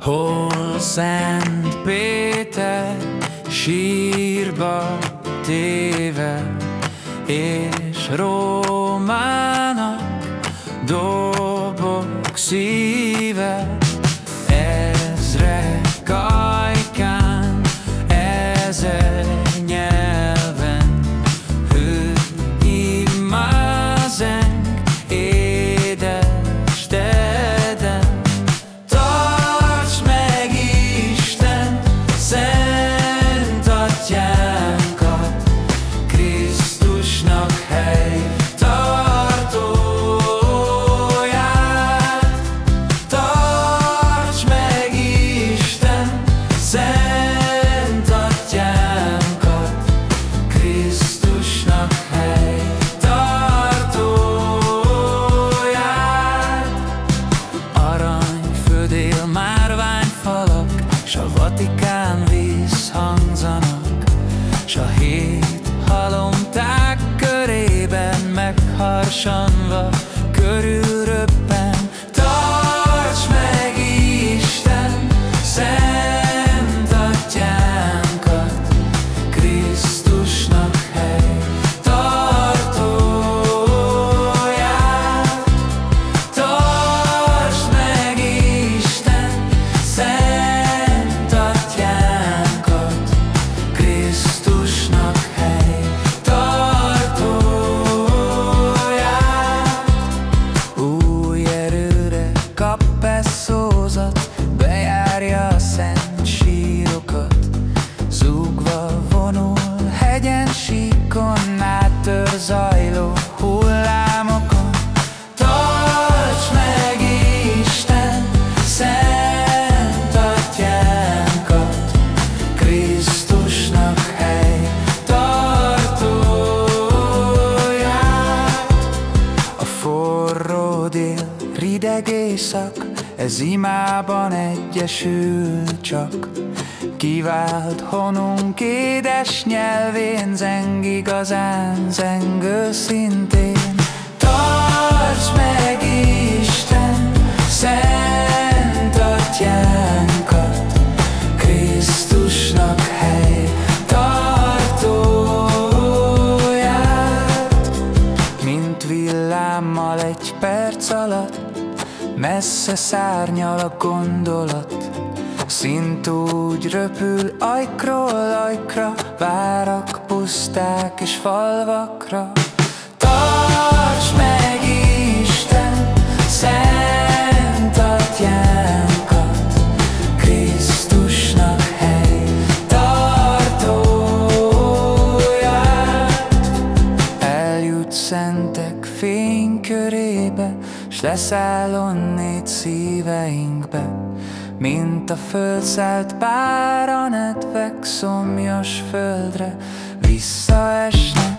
Hol Szent Péter sírba téve, és Rómának dobog szíve. tavşan var Görüyorum. Megharsanva körül zajló hullámokon. Tarts meg Isten szent atyánkat Krisztusnak hely tartóját. A forró dél, rideg éjszak ez imában egyesül csak. Kivált honunk édes nyelvén Zeng igazán, zeng őszintén Tarts meg Isten szent atyánkat Krisztusnak hely tartóját. Mint villámmal egy perc alatt Messze szárnyal a gondolat. Szint úgy röpül ajkról ajkra Várak, puszták és falvakra. Tarts meg Isten szent atyánkat Krisztusnak hely tartóját. Eljut szentek fénykörébe S leszáll onnét szíveinkbe. Mint a földszelt pár a földre Visszaesnek